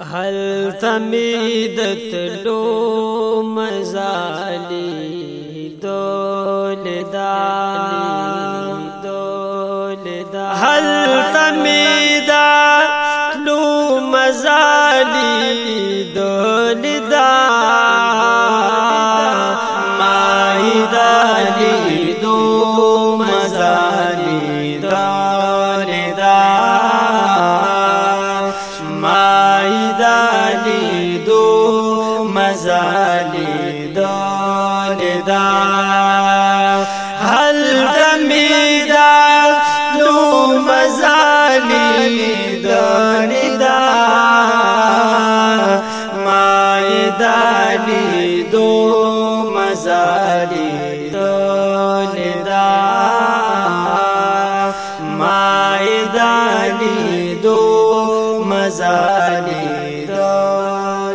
هل تميد لو مزالي دول دا دول دا هل تميد لو مزالي دول دا مایدالی دول marido, mas ali.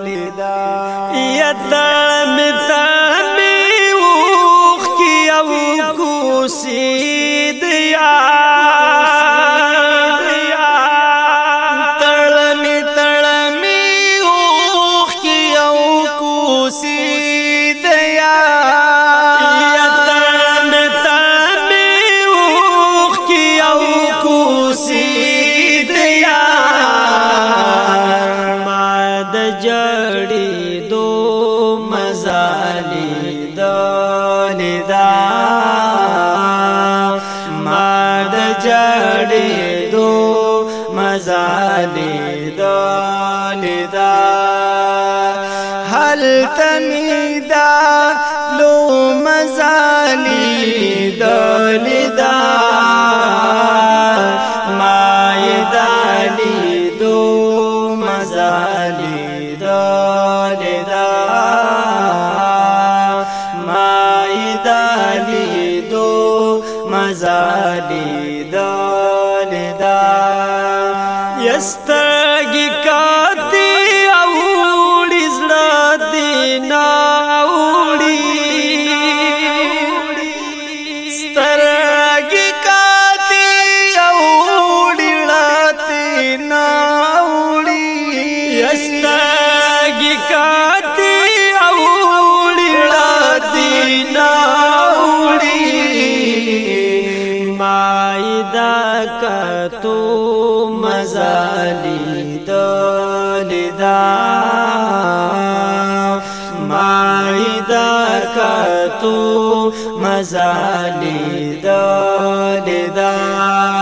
لیدا یتړ می چڑے دو مزالی دول دا۔ حل تمیدا لو مزالی دول دا۔ کتو مزالی دا لیدا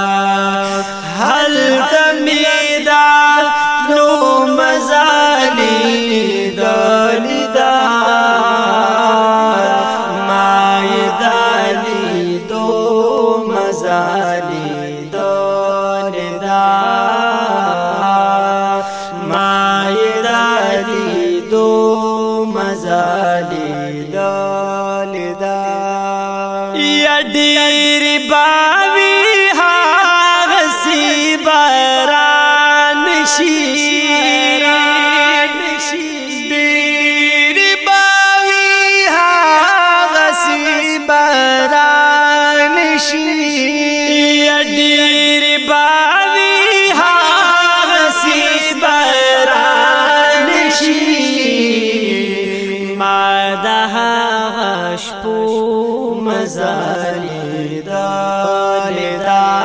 لیدا یا ډیر با مزاری دا لیدا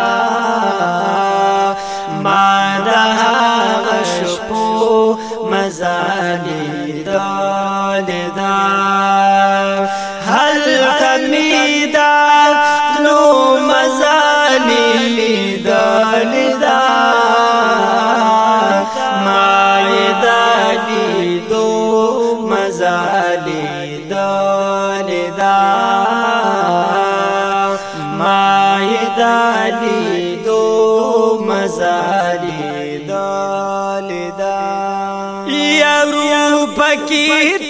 دالی دو مزالی دالی دا. یا رو پکی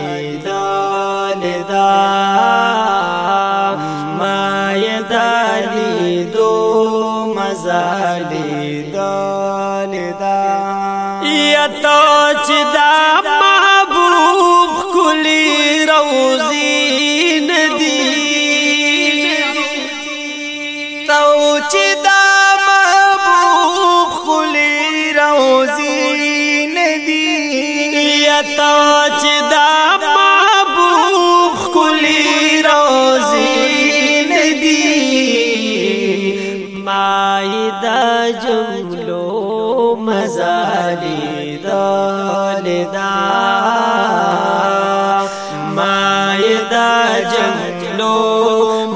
چې دا محبوب کلی روزي ندي تو چې دا محبوب کلی روزي ندي یا تو چې دا محبوب کلی روزي ندي مای دا دا جملو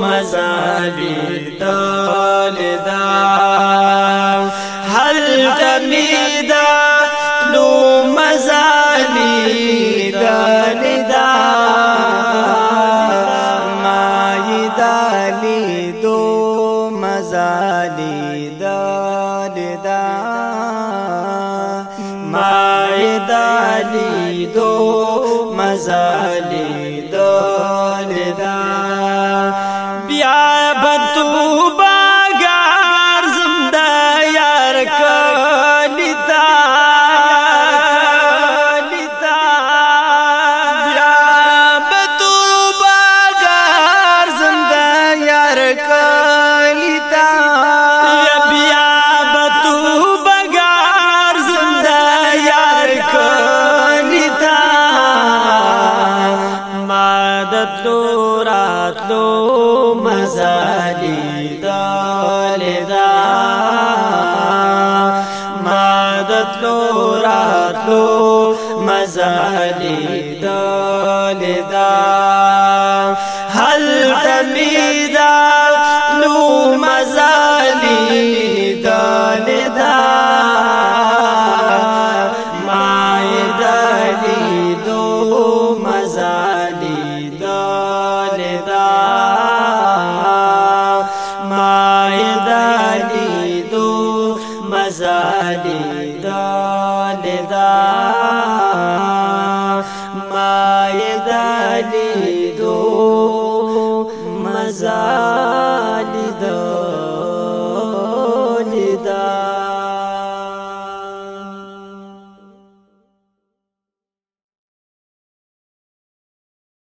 مزالی دالدا دو مزالی دالدا راتلو راتلو مزالی دالی دا ما دتلو راتلو مزالی دالی دا Mazar.